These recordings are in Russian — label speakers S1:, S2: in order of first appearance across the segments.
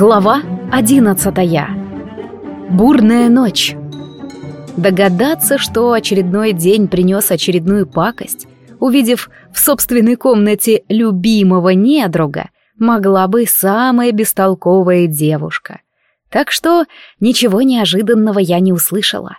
S1: Глава 11 Бурная ночь. Догадаться, что очередной день принес очередную пакость, увидев в собственной комнате любимого недруга, могла бы самая бестолковая девушка. Так что ничего неожиданного я не услышала.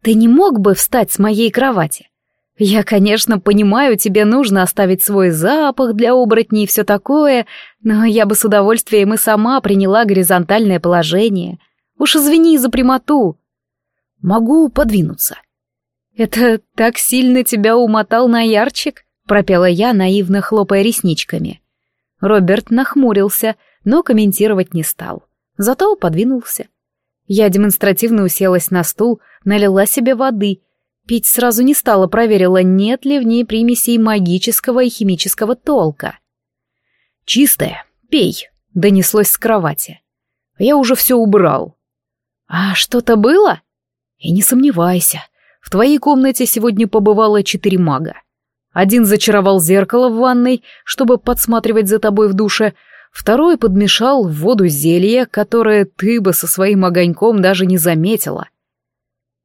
S1: «Ты не мог бы встать с моей кровати?» Я, конечно, понимаю, тебе нужно оставить свой запах для оборотней и все такое, но я бы с удовольствием и сама приняла горизонтальное положение. Уж извини за прямоту. Могу подвинуться. Это так сильно тебя умотал на ярчик? Пропела я, наивно хлопая ресничками. Роберт нахмурился, но комментировать не стал. Зато подвинулся. Я демонстративно уселась на стул, налила себе воды Пить сразу не стала, проверила, нет ли в ней примесей магического и химического толка. «Чистая, пей», — донеслось с кровати. «Я уже все убрал». «А что-то было?» «И не сомневайся, в твоей комнате сегодня побывало четыре мага. Один зачаровал зеркало в ванной, чтобы подсматривать за тобой в душе, второй подмешал в воду зелье, которое ты бы со своим огоньком даже не заметила,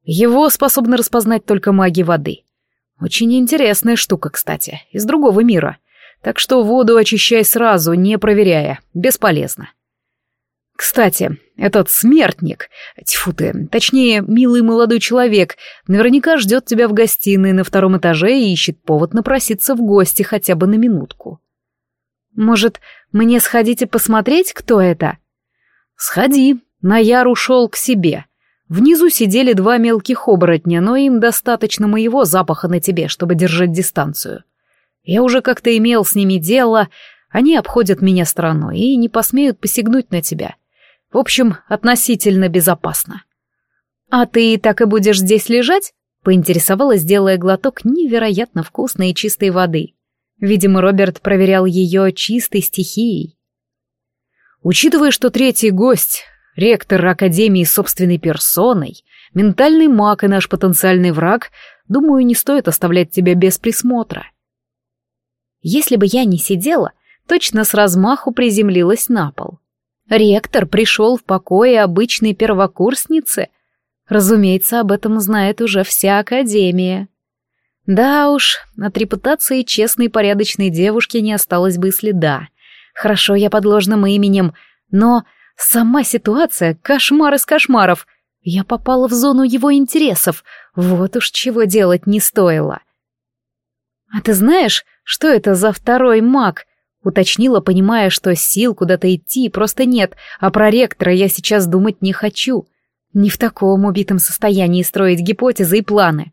S1: его способны распознать только маги воды. Очень интересная штука, кстати, из другого мира. Так что воду очищай сразу, не проверяя. Бесполезно. Кстати, этот смертник, тьфу ты, точнее, милый молодой человек, наверняка ждет тебя в гостиной на втором этаже и ищет повод напроситься в гости хотя бы на минутку. Может, мне сходить и посмотреть, кто это? Сходи, Наяр ушел к себе. — Внизу сидели два мелких оборотня, но им достаточно моего запаха на тебе, чтобы держать дистанцию. Я уже как-то имел с ними дело, они обходят меня стороной и не посмеют посягнуть на тебя. В общем, относительно безопасно. «А ты так и будешь здесь лежать?» — поинтересовалась, делая глоток невероятно вкусной и чистой воды. Видимо, Роберт проверял ее чистой стихией. Учитывая, что третий гость ректор Академии собственной персоной, ментальный маг и наш потенциальный враг, думаю, не стоит оставлять тебя без присмотра. Если бы я не сидела, точно с размаху приземлилась на пол. Ректор пришел в покое обычной первокурсницы. Разумеется, об этом знает уже вся Академия. Да уж, от репутации честной порядочной девушки не осталось бы и следа. Хорошо, я под ложным именем, но Сама ситуация — кошмар из кошмаров. Я попала в зону его интересов. Вот уж чего делать не стоило. «А ты знаешь, что это за второй маг?» Уточнила, понимая, что сил куда-то идти просто нет, а про ректора я сейчас думать не хочу. Не в таком убитом состоянии строить гипотезы и планы.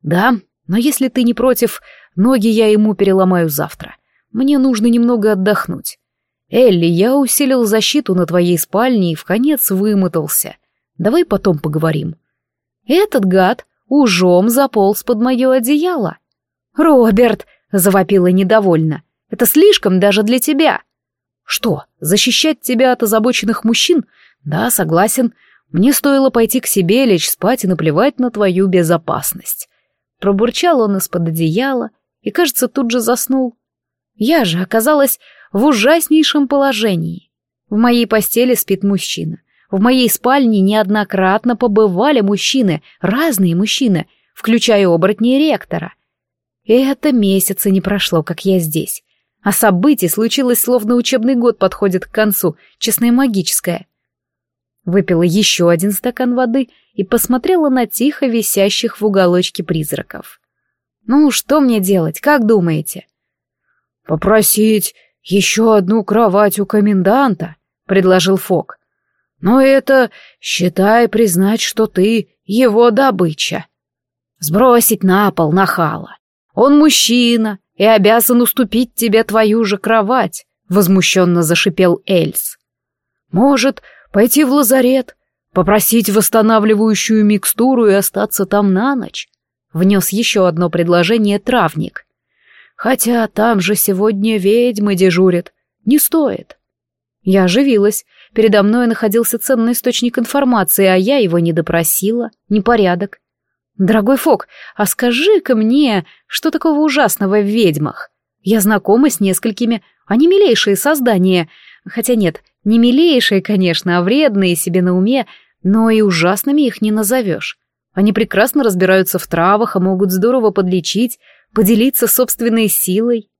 S1: «Да, но если ты не против, ноги я ему переломаю завтра. Мне нужно немного отдохнуть. «Элли, я усилил защиту на твоей спальне и в конец вымотался. Давай потом поговорим». Этот гад ужом заполз под мое одеяло. «Роберт!» — завопила недовольно. «Это слишком даже для тебя!» «Что, защищать тебя от озабоченных мужчин? Да, согласен. Мне стоило пойти к себе, лечь спать и наплевать на твою безопасность». Пробурчал он из-под одеяла и, кажется, тут же заснул. Я же оказалась в ужаснейшем положении. В моей постели спит мужчина. В моей спальне неоднократно побывали мужчины, разные мужчины, включая оборотней ректора. И это месяца не прошло, как я здесь. А событий случилось, словно учебный год подходит к концу, честное магическое. Выпила еще один стакан воды и посмотрела на тихо висящих в уголочке призраков. «Ну, что мне делать, как думаете?» «Попросить еще одну кровать у коменданта», — предложил Фок. «Но это, считай, признать, что ты его добыча. Сбросить на пол нахала. Он мужчина и обязан уступить тебе твою же кровать», — возмущенно зашипел Эльс. «Может, пойти в лазарет, попросить восстанавливающую микстуру и остаться там на ночь?» — внес еще одно предложение травник, Хотя там же сегодня ведьмы дежурят. Не стоит. Я оживилась. Передо мной находился ценный источник информации, а я его не допросила. Непорядок. «Дорогой Фок, а скажи-ка мне, что такого ужасного в ведьмах? Я знакома с несколькими. А Они милейшие создания. Хотя нет, не милейшие, конечно, а вредные себе на уме, но и ужасными их не назовешь. Они прекрасно разбираются в травах, и могут здорово подлечить, поделиться собственной силой.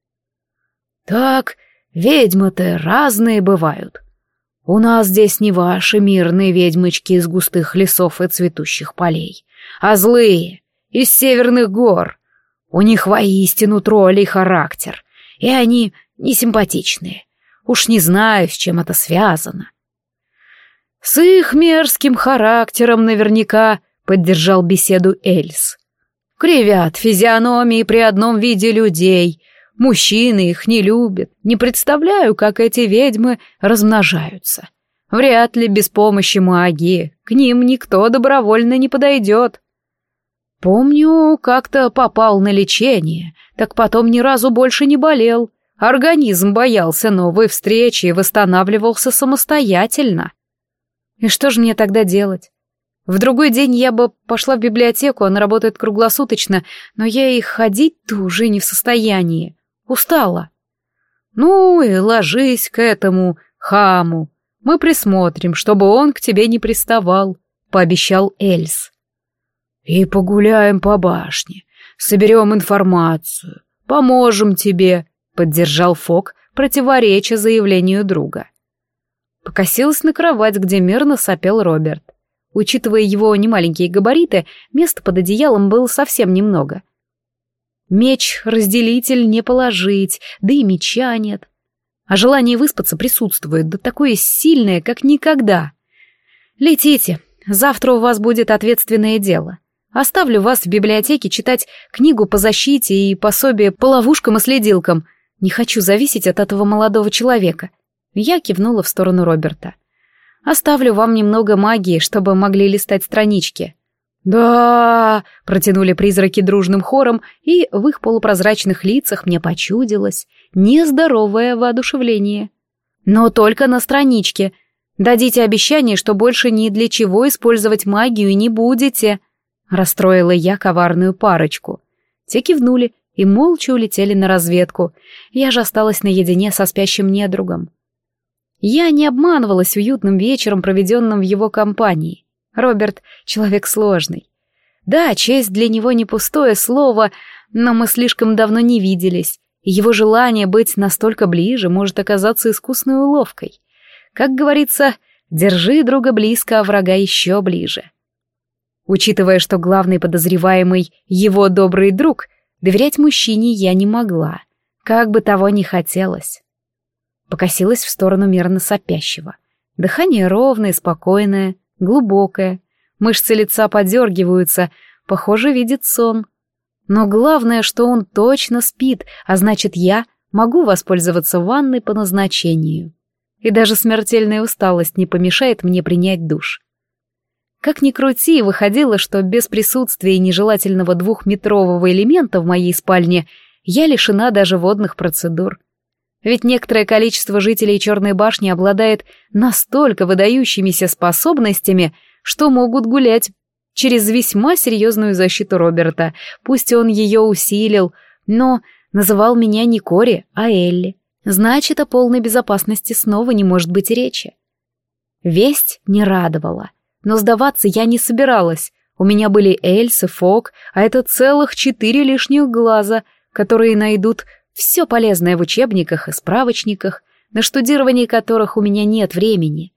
S1: «Так, ведьмы-то разные бывают. У нас здесь не ваши мирные ведьмочки из густых лесов и цветущих полей, а злые, из северных гор. У них воистину троллей характер, и они несимпатичные. Уж не знаю, с чем это связано». «С их мерзким характером наверняка», — поддержал беседу Эльс. Кривят физиономии при одном виде людей. Мужчины их не любят. Не представляю, как эти ведьмы размножаются. Вряд ли без помощи магии. К ним никто добровольно не подойдет. Помню, как-то попал на лечение, так потом ни разу больше не болел. Организм боялся новой встречи и восстанавливался самостоятельно. И что же мне тогда делать? В другой день я бы пошла в библиотеку, она работает круглосуточно, но я и ходить-то уже не в состоянии. Устала. Ну и ложись к этому хаму. Мы присмотрим, чтобы он к тебе не приставал, пообещал Эльс. И погуляем по башне, соберем информацию, поможем тебе, поддержал Фок, противореча заявлению друга. Покосилась на кровать, где мирно сопел Роберт. Учитывая его немаленькие габариты, места под одеялом было совсем немного. Меч, разделитель не положить, да и меча нет. А желание выспаться присутствует, да такое сильное, как никогда. Летите, завтра у вас будет ответственное дело. Оставлю вас в библиотеке читать книгу по защите и пособие по ловушкам и следилкам. Не хочу зависеть от этого молодого человека. Я кивнула в сторону Роберта. — Оставлю вам немного магии, чтобы могли листать странички». «Да!» — протянули призраки дружным хором, и в их полупрозрачных лицах мне почудилось нездоровое воодушевление. «Но только на страничке. Дадите обещание, что больше ни для чего использовать магию не будете!» — расстроила я коварную парочку. Те кивнули и молча улетели на разведку. Я же осталась наедине со спящим недругом. Я не обманывалась уютным вечером, проведенным в его компании. Роберт — человек сложный. Да, честь для него не пустое слово, но мы слишком давно не виделись, его желание быть настолько ближе может оказаться искусной уловкой. Как говорится, держи друга близко, а врага еще ближе. Учитывая, что главный подозреваемый — его добрый друг, доверять мужчине я не могла, как бы того ни хотелось покосилась в сторону мирно сопящего. Дыхание ровное, спокойное, глубокое. Мышцы лица подергиваются, похоже, видит сон. Но главное, что он точно спит, а значит, я могу воспользоваться ванной по назначению. И даже смертельная усталость не помешает мне принять душ. Как ни крути, выходило, что без присутствия нежелательного двухметрового элемента в моей спальне я лишена даже водных процедур. Ведь некоторое количество жителей Черной башни обладает настолько выдающимися способностями, что могут гулять через весьма серьезную защиту Роберта. Пусть он ее усилил, но называл меня не Кори, а Элли. Значит, о полной безопасности снова не может быть речи. Весть не радовала, но сдаваться я не собиралась. У меня были Эльс и Фок, а это целых четыре лишних глаза, которые найдут все полезное в учебниках и справочниках, на штудировании которых у меня нет времени.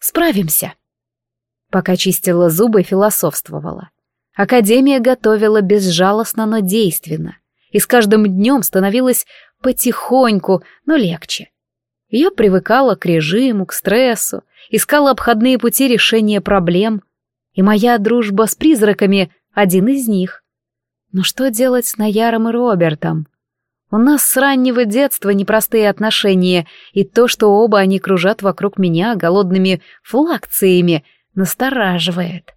S1: Справимся. Пока чистила зубы, философствовала. Академия готовила безжалостно, но действенно. И с каждым днем становилось потихоньку, но легче. Я привыкала к режиму, к стрессу, искала обходные пути решения проблем. И моя дружба с призраками — один из них. Но что делать с Наяром и Робертом? — у нас с раннего детства непростые отношения, и то, что оба они кружат вокруг меня голодными флакциями, настораживает.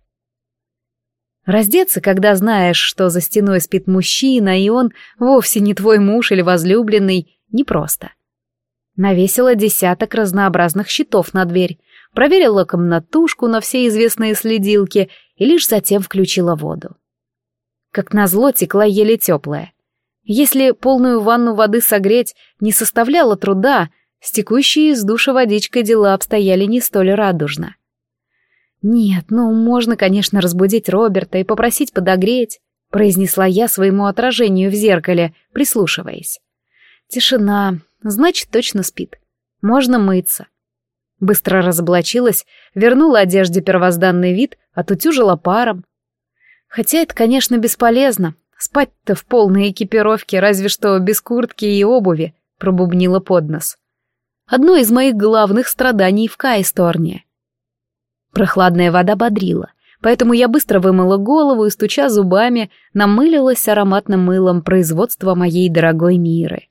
S1: Раздеться, когда знаешь, что за стеной спит мужчина, и он вовсе не твой муж или возлюбленный, непросто. Навесила десяток разнообразных щитов на дверь, проверила комнатушку на все известные следилки и лишь затем включила воду. Как назло текла еле теплая — если полную ванну воды согреть не составляло труда, стекущие из душа водичкой дела обстояли не столь радужно. «Нет, ну можно, конечно, разбудить Роберта и попросить подогреть», произнесла я своему отражению в зеркале, прислушиваясь. «Тишина, значит, точно спит. Можно мыться». Быстро разоблачилась, вернула одежде первозданный вид, отутюжила паром. Хотя это, конечно, бесполезно, Спать-то в полной экипировке, разве что без куртки и обуви, пробубнила под нос. Одно из моих главных страданий в Кайсторне. Прохладная вода бодрила, поэтому я быстро вымыла голову и, стуча зубами, намылилась ароматным мылом производства моей дорогой Миры.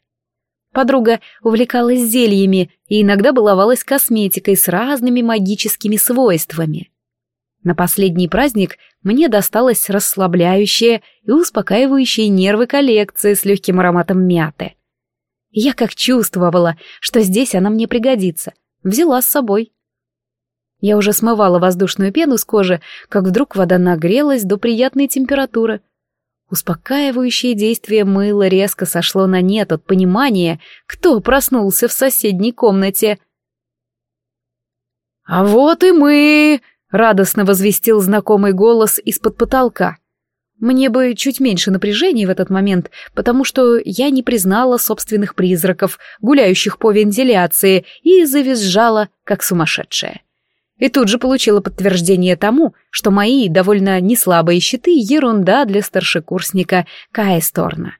S1: Подруга увлекалась зельями и иногда баловалась косметикой с разными магическими свойствами. На последний праздник мне досталась расслабляющая и успокаивающая нервы коллекция с легким ароматом мяты. Я как чувствовала, что здесь она мне пригодится, взяла с собой. Я уже смывала воздушную пену с кожи, как вдруг вода нагрелась до приятной температуры. Успокаивающее действие мыла резко сошло на нет от понимания, кто проснулся в соседней комнате. «А вот и мы!» Радостно возвестил знакомый голос из-под потолка. Мне бы чуть меньше напряжения в этот момент, потому что я не признала собственных призраков, гуляющих по вентиляции, и завизжала, как сумасшедшая. И тут же получила подтверждение тому, что мои довольно неслабые щиты — ерунда для старшекурсника Каесторна.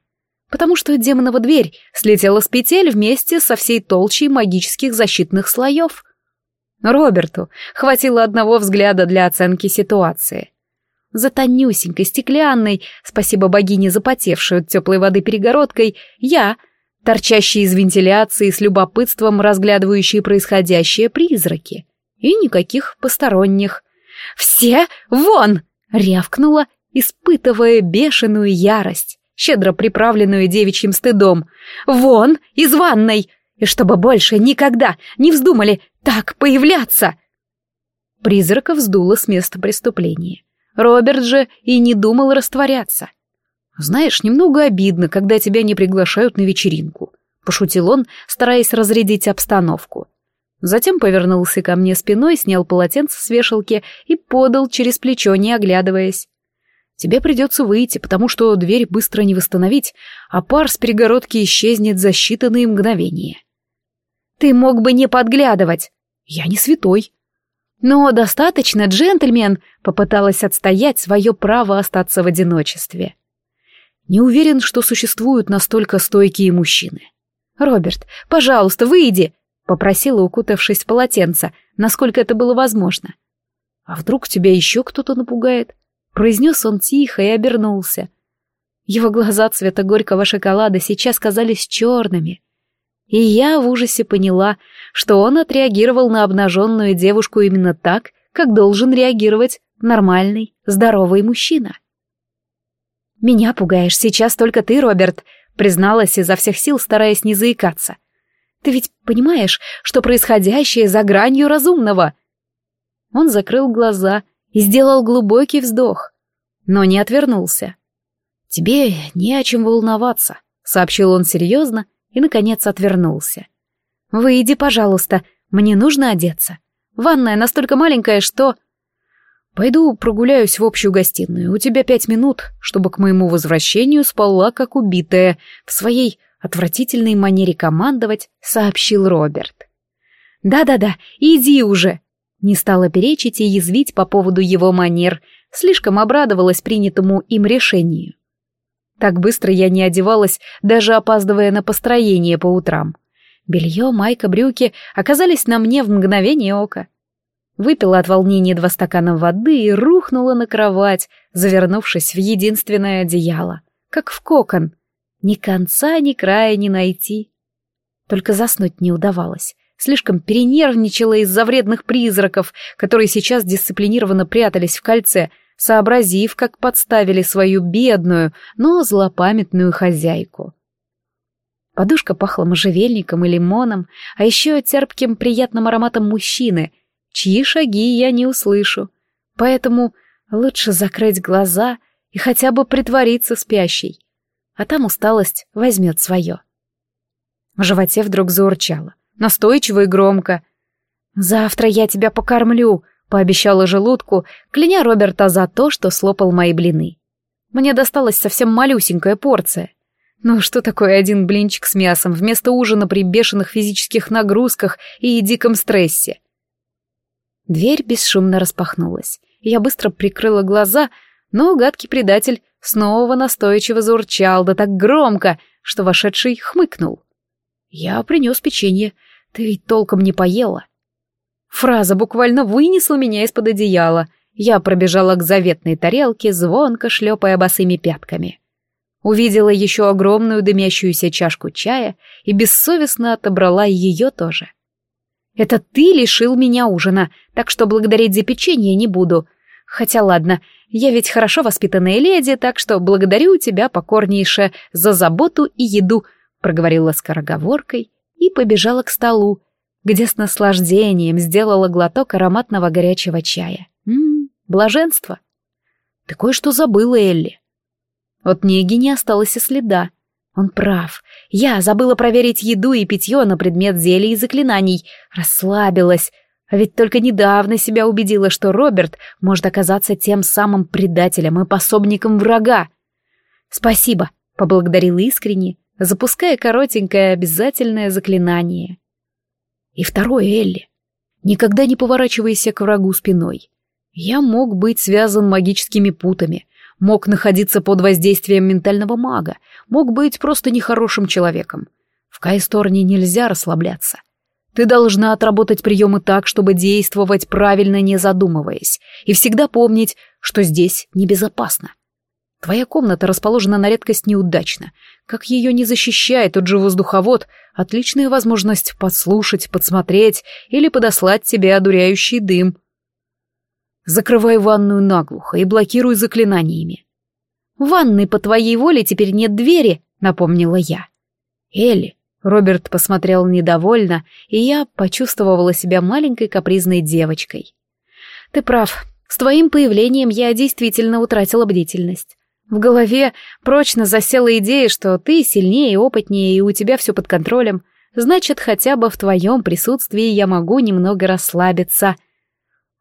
S1: Потому что демонова дверь слетела с петель вместе со всей толщей магических защитных слоев — но Роберту хватило одного взгляда для оценки ситуации. За тонюсенькой, стеклянной, спасибо богине запотевшей от теплой воды перегородкой, я, торчащий из вентиляции с любопытством разглядывающие происходящее призраки. И никаких посторонних. «Все вон!» — рявкнула, испытывая бешеную ярость щедро приправленную девичьим стыдом. «Вон, из ванной! и чтобы больше никогда не вздумали так появляться!» Призрака вздуло с места преступления. Роберт же и не думал растворяться. «Знаешь, немного обидно, когда тебя не приглашают на вечеринку», — пошутил он, стараясь разрядить обстановку. Затем повернулся ко мне спиной, снял полотенце с вешалки и подал через плечо, не оглядываясь. «Тебе придется выйти, потому что дверь быстро не восстановить, а пар с перегородки исчезнет за считанные мгновения». Ты мог бы не подглядывать. Я не святой. Но достаточно, джентльмен, попыталась отстоять свое право остаться в одиночестве. Не уверен, что существуют настолько стойкие мужчины. Роберт, пожалуйста, выйди, попросила, укутавшись в полотенце, насколько это было возможно. А вдруг тебя еще кто-то напугает? произнес он тихо и обернулся. Его глаза цвета горького шоколада сейчас казались черными и я в ужасе поняла, что он отреагировал на обнаженную девушку именно так, как должен реагировать нормальный, здоровый мужчина. «Меня пугаешь сейчас только ты, Роберт», — призналась изо всех сил, стараясь не заикаться. «Ты ведь понимаешь, что происходящее за гранью разумного?» Он закрыл глаза и сделал глубокий вздох, но не отвернулся. «Тебе не о чем волноваться», — сообщил он серьезно и, наконец, отвернулся. «Выйди, пожалуйста, мне нужно одеться. Ванная настолько маленькая, что...» «Пойду прогуляюсь в общую гостиную. У тебя пять минут, чтобы к моему возвращению спала, как убитая, в своей отвратительной манере командовать», — сообщил Роберт. «Да-да-да, иди уже!» Не стала перечить и язвить по поводу его манер, слишком обрадовалась принятому им решению. Так быстро я не одевалась, даже опаздывая на построение по утрам. Белье, майка, брюки оказались на мне в мгновение ока. Выпила от волнения два стакана воды и рухнула на кровать, завернувшись в единственное одеяло, как в кокон. Ни конца, ни края не найти. Только заснуть не удавалось. Слишком перенервничала из-за вредных призраков, которые сейчас дисциплинированно прятались в кольце, сообразив, как подставили свою бедную, но злопамятную хозяйку. Подушка пахла можжевельником и лимоном, а еще терпким приятным ароматом мужчины, чьи шаги я не услышу. Поэтому лучше закрыть глаза и хотя бы притвориться спящей. А там усталость возьмет свое. В животе вдруг заурчало, настойчиво и громко. «Завтра я тебя покормлю», Пообещала желудку, кляня Роберта за то, что слопал мои блины. Мне досталась совсем малюсенькая порция. Ну что такое один блинчик с мясом вместо ужина при бешеных физических нагрузках и диком стрессе? Дверь бесшумно распахнулась. Я быстро прикрыла глаза, но гадкий предатель снова настойчиво заурчал, да так громко, что вошедший хмыкнул. «Я принес печенье. Ты ведь толком не поела. Фраза буквально вынесла меня из-под одеяла. Я пробежала к заветной тарелке, звонко шлепая босыми пятками. Увидела еще огромную дымящуюся чашку чая и бессовестно отобрала ее тоже. «Это ты лишил меня ужина, так что благодарить за печенье не буду. Хотя ладно, я ведь хорошо воспитанная леди, так что благодарю тебя покорнейше за заботу и еду», проговорила скороговоркой и побежала к столу, где с наслаждением сделала глоток ароматного горячего чая. Ммм, блаженство. Ты кое-что забыла, Элли. От Неги не осталось и следа. Он прав. Я забыла проверить еду и питье на предмет зелий и заклинаний. Расслабилась. А ведь только недавно себя убедила, что Роберт может оказаться тем самым предателем и пособником врага. «Спасибо», — поблагодарила искренне, запуская коротенькое обязательное заклинание — и второй Элли, никогда не поворачивайся к врагу спиной. Я мог быть связан магическими путами, мог находиться под воздействием ментального мага, мог быть просто нехорошим человеком. В Кайсторне нельзя расслабляться. Ты должна отработать приемы так, чтобы действовать правильно, не задумываясь, и всегда помнить, что здесь небезопасно. Твоя комната расположена на редкость неудачно. Как ее не защищает тот же воздуховод, отличная возможность подслушать, подсмотреть или подослать тебе одуряющий дым. Закрывай ванную наглухо и блокируй заклинаниями. В ванной по твоей воле теперь нет двери, напомнила я. Элли, Роберт посмотрел недовольно, и я почувствовала себя маленькой капризной девочкой. Ты прав, с твоим появлением я действительно утратила бдительность. В голове прочно засела идея, что ты сильнее и опытнее, и у тебя все под контролем. Значит, хотя бы в твоем присутствии я могу немного расслабиться.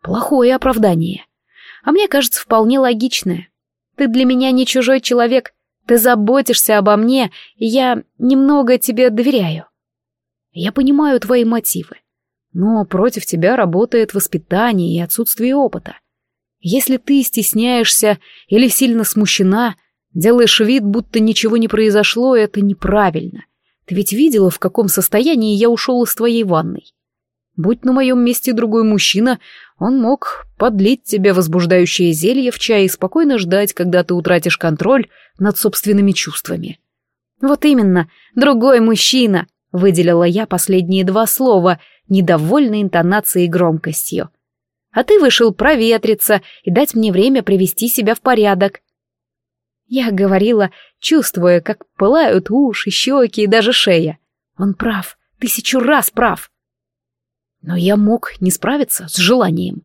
S1: Плохое оправдание. А мне кажется, вполне логичное. Ты для меня не чужой человек, ты заботишься обо мне, и я немного тебе доверяю. Я понимаю твои мотивы, но против тебя работает воспитание и отсутствие опыта. Если ты стесняешься или сильно смущена, делаешь вид, будто ничего не произошло, это неправильно. Ты ведь видела, в каком состоянии я ушел из твоей ванной. Будь на моем месте другой мужчина, он мог подлить тебе возбуждающее зелье в чай и спокойно ждать, когда ты утратишь контроль над собственными чувствами. «Вот именно, другой мужчина!» — выделила я последние два слова, недовольной интонацией и громкостью — а ты вышел проветриться и дать мне время привести себя в порядок. Я говорила, чувствуя, как пылают уши, щеки и даже шея. Он прав, тысячу раз прав. Но я мог не справиться с желанием.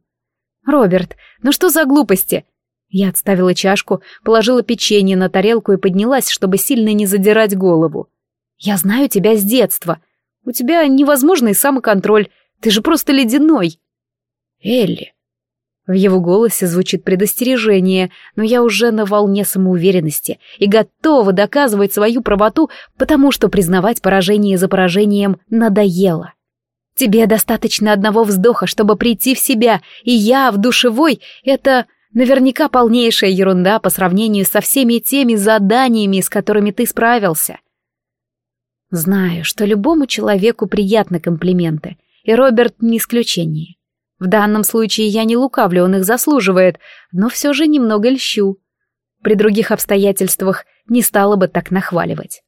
S1: «Роберт, ну что за глупости?» Я отставила чашку, положила печенье на тарелку и поднялась, чтобы сильно не задирать голову. «Я знаю тебя с детства. У тебя невозможный самоконтроль. Ты же просто ледяной. Элли. В его голосе звучит предостережение, но я уже на волне самоуверенности и готова доказывать свою правоту, потому что признавать поражение за поражением надоело. Тебе достаточно одного вздоха, чтобы прийти в себя, и я в душевой — это наверняка полнейшая ерунда по сравнению со всеми теми заданиями, с которыми ты справился. Знаю, что любому человеку приятны комплименты, и Роберт не исключение. В данном случае я не лукавлю, он их заслуживает, но все же немного льщу. При других обстоятельствах не стала бы так нахваливать.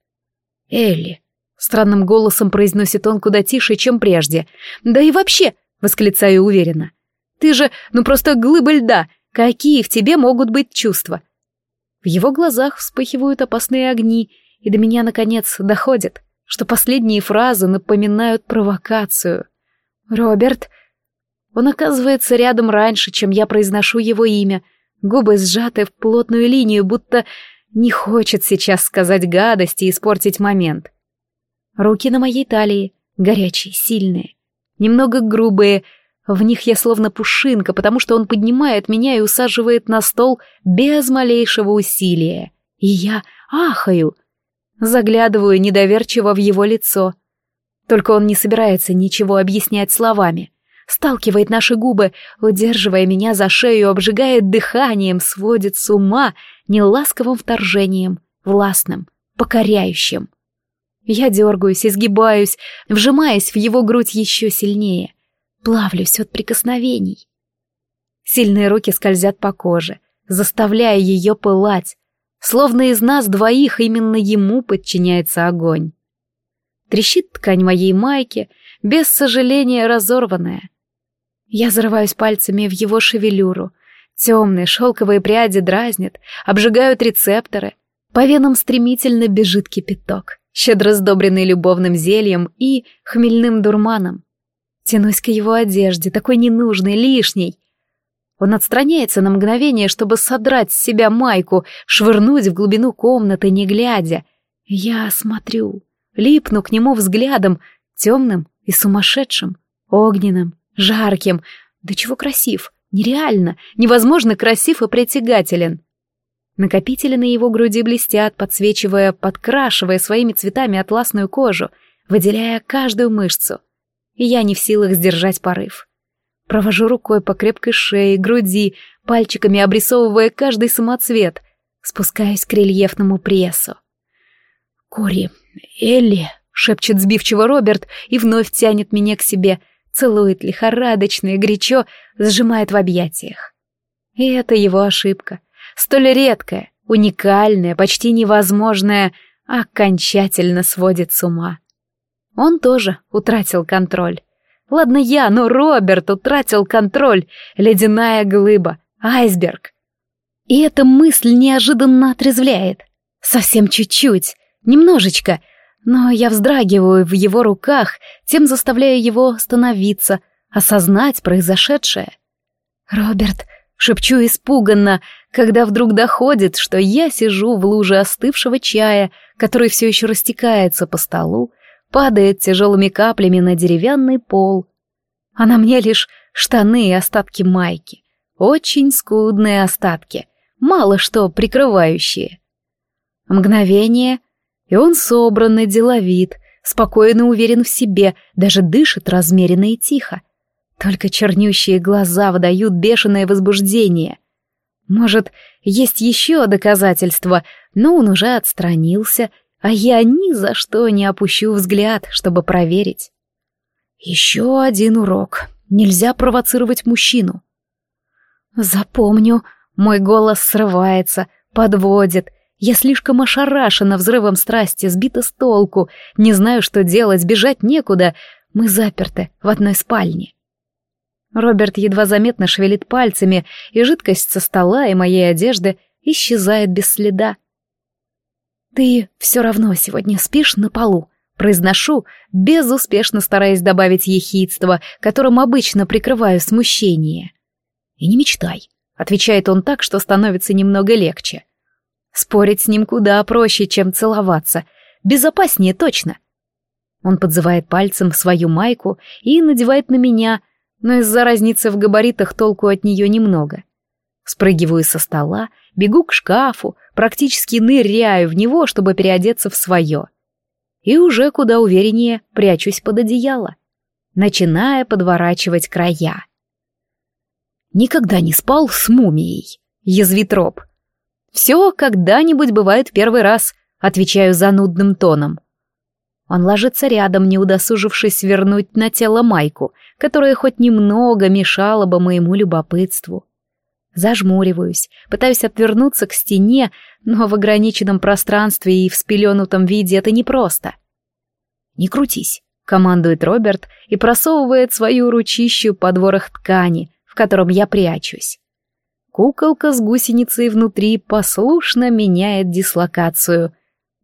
S1: «Элли», — странным голосом произносит он куда тише, чем прежде. «Да и вообще», — восклицаю уверенно, — «ты же, ну просто глыба льда, какие в тебе могут быть чувства?» В его глазах вспыхивают опасные огни, и до меня, наконец, доходит, что последние фразы напоминают провокацию. «Роберт», он оказывается рядом раньше, чем я произношу его имя. Губы сжаты в плотную линию, будто не хочет сейчас сказать гадости и испортить момент. Руки на моей талии, горячие, сильные, немного грубые, в них я словно пушинка, потому что он поднимает меня и усаживает на стол без малейшего усилия. И я ахаю, заглядываю недоверчиво в его лицо. Только он не собирается ничего объяснять словами сталкивает наши губы, удерживая меня за шею, обжигает дыханием, сводит с ума неласковым вторжением, властным, покоряющим. Я дергаюсь, изгибаюсь, вжимаясь в его грудь еще сильнее, плавлюсь от прикосновений. Сильные руки скользят по коже, заставляя ее пылать, словно из нас двоих именно ему подчиняется огонь. Трещит ткань моей майки, без сожаления разорванная. Я зарываюсь пальцами в его шевелюру. Темные шелковые пряди дразнят, обжигают рецепторы. По венам стремительно бежит кипяток, щедро сдобренный любовным зельем и хмельным дурманом. Тянусь к его одежде, такой ненужной, лишней. Он отстраняется на мгновение, чтобы содрать с себя майку, швырнуть в глубину комнаты, не глядя. Я смотрю, липну к нему взглядом, темным и сумасшедшим, огненным жарким. Да чего красив! Нереально! Невозможно красив и притягателен! Накопители на его груди блестят, подсвечивая, подкрашивая своими цветами атласную кожу, выделяя каждую мышцу. И я не в силах сдержать порыв. Провожу рукой по крепкой шее, груди, пальчиками обрисовывая каждый самоцвет. Спускаюсь к рельефному прессу. «Кори, Элли!» — шепчет сбивчиво Роберт и вновь тянет меня к себе — целует лихорадочно и горячо, сжимает в объятиях. И это его ошибка. Столь редкая, уникальная, почти невозможная, окончательно сводит с ума. Он тоже утратил контроль. Ладно я, но Роберт утратил контроль. Ледяная глыба, айсберг. И эта мысль неожиданно отрезвляет. Совсем чуть-чуть, немножечко — но я вздрагиваю в его руках, тем заставляя его остановиться, осознать произошедшее. «Роберт», — шепчу испуганно, когда вдруг доходит, что я сижу в луже остывшего чая, который все еще растекается по столу, падает тяжелыми каплями на деревянный пол. А на мне лишь штаны и остатки майки. Очень скудные остатки, мало что прикрывающие. Мгновение, и он собранный, деловит, спокойно уверен в себе, даже дышит размеренно и тихо. Только чернющие глаза выдают бешеное возбуждение. Может, есть еще доказательства, но он уже отстранился, а я ни за что не опущу взгляд, чтобы проверить. Еще один урок. Нельзя провоцировать мужчину. Запомню, мой голос срывается, подводит, я слишком ошарашена взрывом страсти, сбита с толку, не знаю, что делать, бежать некуда. Мы заперты в одной спальне. Роберт едва заметно шевелит пальцами, и жидкость со стола и моей одежды исчезает без следа. «Ты все равно сегодня спишь на полу», — произношу, безуспешно стараясь добавить ехидство, которым обычно прикрываю смущение. «И не мечтай», — отвечает он так, что становится немного легче. — Спорить с ним куда проще, чем целоваться. Безопаснее точно. Он подзывает пальцем свою майку и надевает на меня, но из-за разницы в габаритах толку от нее немного. Спрыгиваю со стола, бегу к шкафу, практически ныряю в него, чтобы переодеться в свое. И уже куда увереннее прячусь под одеяло, начиная подворачивать края. «Никогда не спал с мумией», — язвит Роб. Все когда-нибудь бывает первый раз», — отвечаю занудным тоном. Он ложится рядом, не удосужившись вернуть на тело майку, которая хоть немного мешала бы моему любопытству. Зажмуриваюсь, пытаюсь отвернуться к стене, но в ограниченном пространстве и в спеленутом виде это непросто. «Не крутись», — командует Роберт и просовывает свою ручищу под ворох ткани, в котором я прячусь. Куколка с гусеницей внутри послушно меняет дислокацию.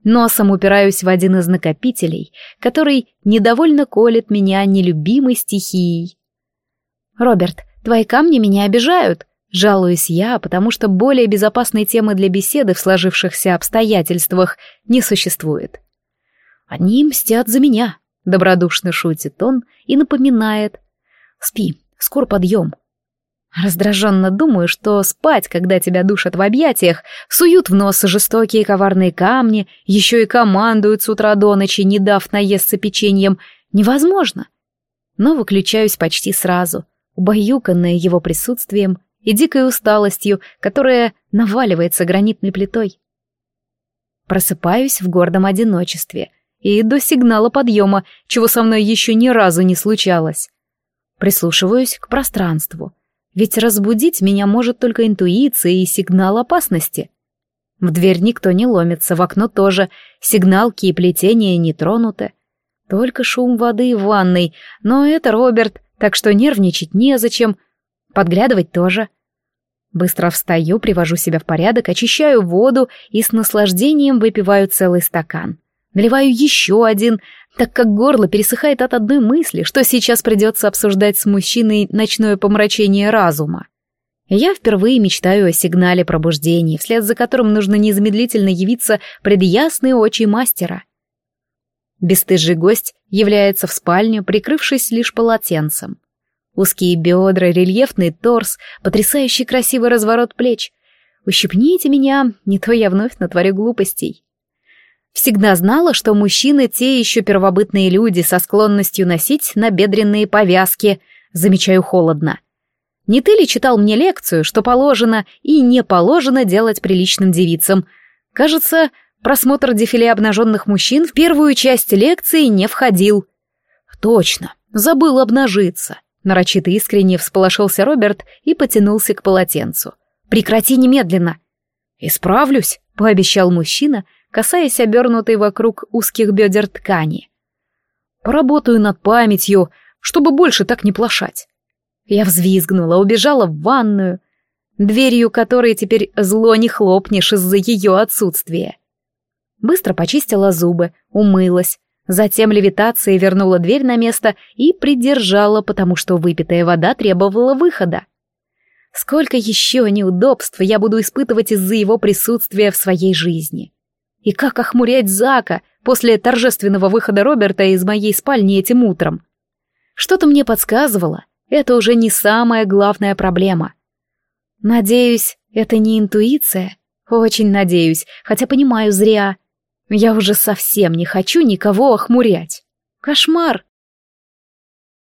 S1: Носом упираюсь в один из накопителей, который недовольно колет меня нелюбимой стихией. «Роберт, твои камни меня обижают», — жалуюсь я, потому что более безопасной темы для беседы в сложившихся обстоятельствах не существует. «Они мстят за меня», — добродушно шутит он и напоминает. «Спи, скоро подъем, Раздраженно думаю, что спать, когда тебя душат в объятиях, суют в нос жестокие коварные камни, еще и командуют с утра до ночи, не дав наесться печеньем, невозможно. Но выключаюсь почти сразу, убаюканная его присутствием и дикой усталостью, которая наваливается гранитной плитой. Просыпаюсь в гордом одиночестве и до сигнала подъема, чего со мной еще ни разу не случалось. Прислушиваюсь к пространству — ведь разбудить меня может только интуиция и сигнал опасности. В дверь никто не ломится, в окно тоже. Сигналки и плетения не тронуты. Только шум воды в ванной. Но это Роберт, так что нервничать незачем. Подглядывать тоже. Быстро встаю, привожу себя в порядок, очищаю воду и с наслаждением выпиваю целый стакан. Наливаю еще один, так как горло пересыхает от одной мысли, что сейчас придется обсуждать с мужчиной ночное помрачение разума. Я впервые мечтаю о сигнале пробуждения, вслед за которым нужно незамедлительно явиться пред ясные очи мастера. Бестыжий гость является в спальню, прикрывшись лишь полотенцем. Узкие бедра, рельефный торс, потрясающий красивый разворот плеч. Ущипните меня, не то я вновь натворю глупостей. Всегда знала, что мужчины те еще первобытные люди со склонностью носить набедренные повязки, замечаю холодно. Не ты ли читал мне лекцию, что положено и не положено делать приличным девицам? Кажется, просмотр дефиле обнаженных мужчин в первую часть лекции не входил. Точно, забыл обнажиться. Нарочито искренне всполошился Роберт и потянулся к полотенцу. «Прекрати немедленно!» «Исправлюсь», — пообещал мужчина, — касаясь обернутой вокруг узких бедер ткани. «Поработаю над памятью, чтобы больше так не плашать». Я взвизгнула, убежала в ванную, дверью которой теперь зло не хлопнешь из-за ее отсутствия. Быстро почистила зубы, умылась, затем левитацией вернула дверь на место и придержала, потому что выпитая вода требовала выхода. Сколько еще неудобств я буду испытывать из-за его присутствия в своей жизни. И как охмурять Зака после торжественного выхода Роберта из моей спальни этим утром? Что-то мне подсказывало, это уже не самая главная проблема. Надеюсь, это не интуиция? Очень надеюсь, хотя понимаю зря. Я уже совсем не хочу никого охмурять. Кошмар!